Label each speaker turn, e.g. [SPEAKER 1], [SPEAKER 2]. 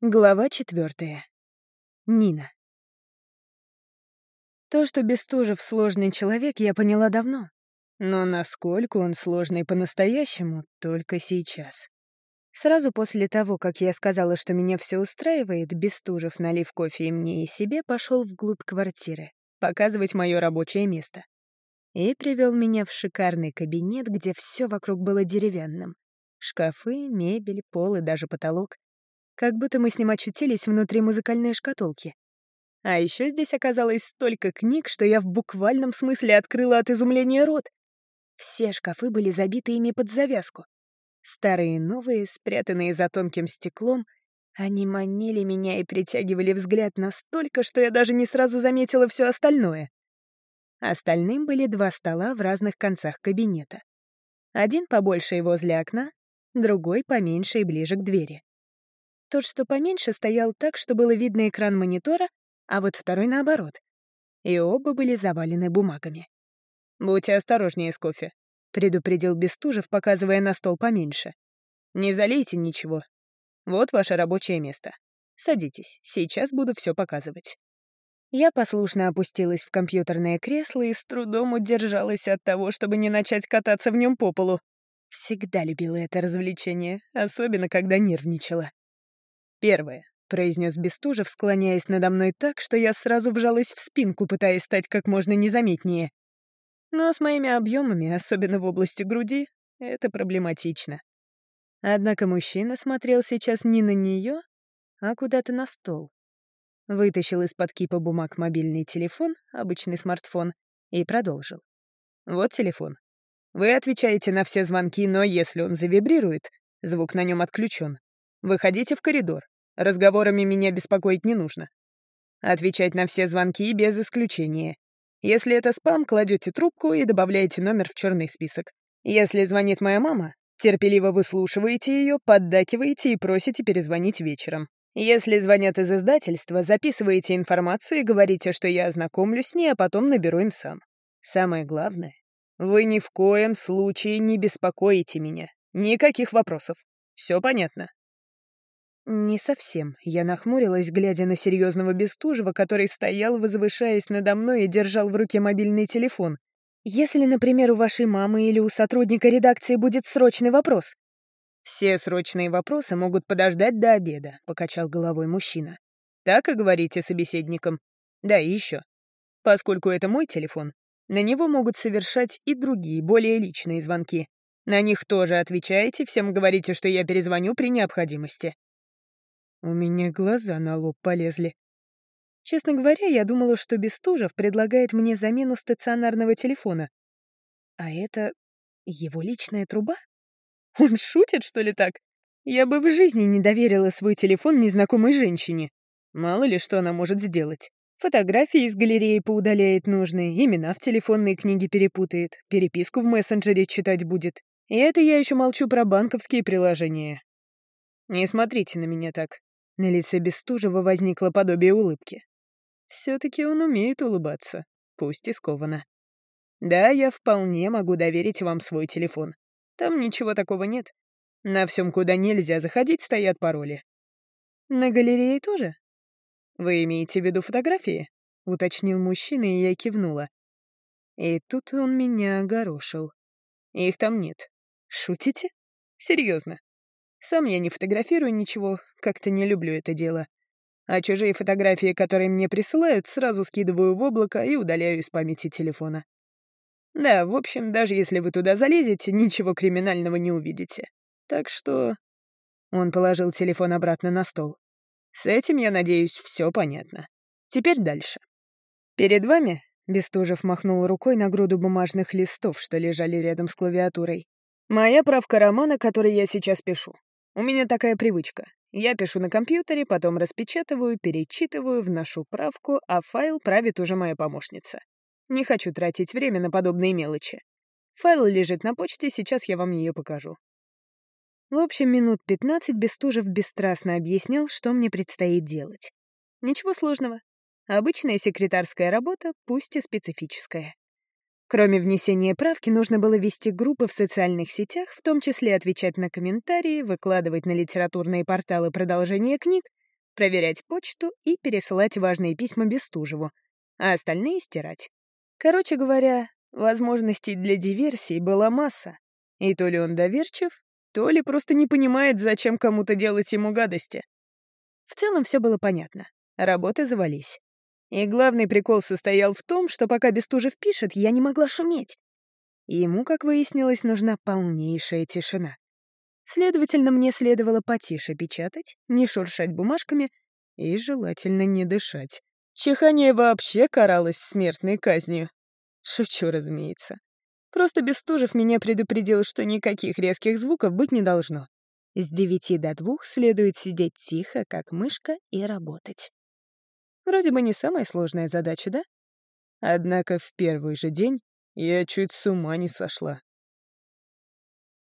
[SPEAKER 1] Глава четвертая. Нина. То, что Бестужев сложный человек, я поняла давно. Но насколько он сложный по-настоящему, только сейчас. Сразу после того, как я сказала, что меня все устраивает, Бестужев, налив кофе и мне, и себе, пошел вглубь квартиры, показывать мое рабочее место. И привел меня в шикарный кабинет, где все вокруг было деревянным. Шкафы, мебель, пол и даже потолок — как будто мы с ним очутились внутри музыкальной шкатулки. А еще здесь оказалось столько книг, что я в буквальном смысле открыла от изумления рот. Все шкафы были забиты ими под завязку. Старые и новые, спрятанные за тонким стеклом, они манили меня и притягивали взгляд настолько, что я даже не сразу заметила все остальное. Остальным были два стола в разных концах кабинета. Один побольше и возле окна, другой поменьше и ближе к двери. Тот, что поменьше, стоял так, что было видно экран монитора, а вот второй наоборот. И оба были завалены бумагами. «Будьте осторожнее с кофе», — предупредил Бестужев, показывая на стол поменьше. «Не залейте ничего. Вот ваше рабочее место. Садитесь, сейчас буду все показывать». Я послушно опустилась в компьютерное кресло и с трудом удержалась от того, чтобы не начать кататься в нем по полу. Всегда любила это развлечение, особенно когда нервничала. «Первое», — произнес Бестужев, склоняясь надо мной так, что я сразу вжалась в спинку, пытаясь стать как можно незаметнее. Но с моими объемами, особенно в области груди, это проблематично. Однако мужчина смотрел сейчас не на нее, а куда-то на стол. Вытащил из-под кипа бумаг мобильный телефон, обычный смартфон, и продолжил. «Вот телефон. Вы отвечаете на все звонки, но если он завибрирует, звук на нем отключен, Выходите в коридор. Разговорами меня беспокоить не нужно. Отвечать на все звонки без исключения. Если это спам, кладете трубку и добавляете номер в черный список. Если звонит моя мама, терпеливо выслушиваете ее, поддакиваете и просите перезвонить вечером. Если звонят из издательства, записываете информацию и говорите, что я ознакомлюсь с ней, а потом наберу им сам. Самое главное, вы ни в коем случае не беспокоите меня. Никаких вопросов. Все понятно? Не совсем. Я нахмурилась, глядя на серьезного Бестужева, который стоял, возвышаясь надо мной и держал в руке мобильный телефон. Если, например, у вашей мамы или у сотрудника редакции будет срочный вопрос. Все срочные вопросы могут подождать до обеда, покачал головой мужчина. Так и говорите собеседникам. Да, и еще. Поскольку это мой телефон, на него могут совершать и другие, более личные звонки. На них тоже отвечаете, всем говорите, что я перезвоню при необходимости. У меня глаза на лоб полезли. Честно говоря, я думала, что Бестужев предлагает мне замену стационарного телефона. А это его личная труба? Он шутит, что ли, так? Я бы в жизни не доверила свой телефон незнакомой женщине. Мало ли, что она может сделать. Фотографии из галереи поудаляет нужные, имена в телефонной книге перепутает, переписку в мессенджере читать будет. И это я еще молчу про банковские приложения. Не смотрите на меня так. На лице Бестужева возникло подобие улыбки. все таки он умеет улыбаться, пусть и скованно. Да, я вполне могу доверить вам свой телефон. Там ничего такого нет. На всем, куда нельзя заходить, стоят пароли. На галерее тоже? Вы имеете в виду фотографии? Уточнил мужчина, и я кивнула. И тут он меня огорошил. Их там нет. Шутите? Серьезно? Сам я не фотографирую ничего, как-то не люблю это дело. А чужие фотографии, которые мне присылают, сразу скидываю в облако и удаляю из памяти телефона. Да, в общем, даже если вы туда залезете, ничего криминального не увидите. Так что... Он положил телефон обратно на стол. С этим, я надеюсь, все понятно. Теперь дальше. Перед вами, Бестужев махнул рукой на груду бумажных листов, что лежали рядом с клавиатурой. Моя правка романа, который я сейчас пишу. У меня такая привычка. Я пишу на компьютере, потом распечатываю, перечитываю, вношу правку, а файл правит уже моя помощница. Не хочу тратить время на подобные мелочи. Файл лежит на почте, сейчас я вам ее покажу. В общем, минут 15 Бестужев бесстрастно объяснял, что мне предстоит делать. Ничего сложного. Обычная секретарская работа, пусть и специфическая. Кроме внесения правки, нужно было вести группы в социальных сетях, в том числе отвечать на комментарии, выкладывать на литературные порталы продолжение книг, проверять почту и пересылать важные письма Бестужеву, а остальные стирать. Короче говоря, возможностей для диверсий была масса. И то ли он доверчив, то ли просто не понимает, зачем кому-то делать ему гадости. В целом все было понятно. Работы завались. И главный прикол состоял в том, что пока Бестужев пишет, я не могла шуметь. Ему, как выяснилось, нужна полнейшая тишина. Следовательно, мне следовало потише печатать, не шуршать бумажками и желательно не дышать. Чихание вообще каралось смертной казнью. Шучу, разумеется. Просто Бестужев меня предупредил, что никаких резких звуков быть не должно. С девяти до двух следует сидеть тихо, как мышка, и работать. Вроде бы не самая сложная задача, да? Однако в первый же день я чуть с ума не сошла.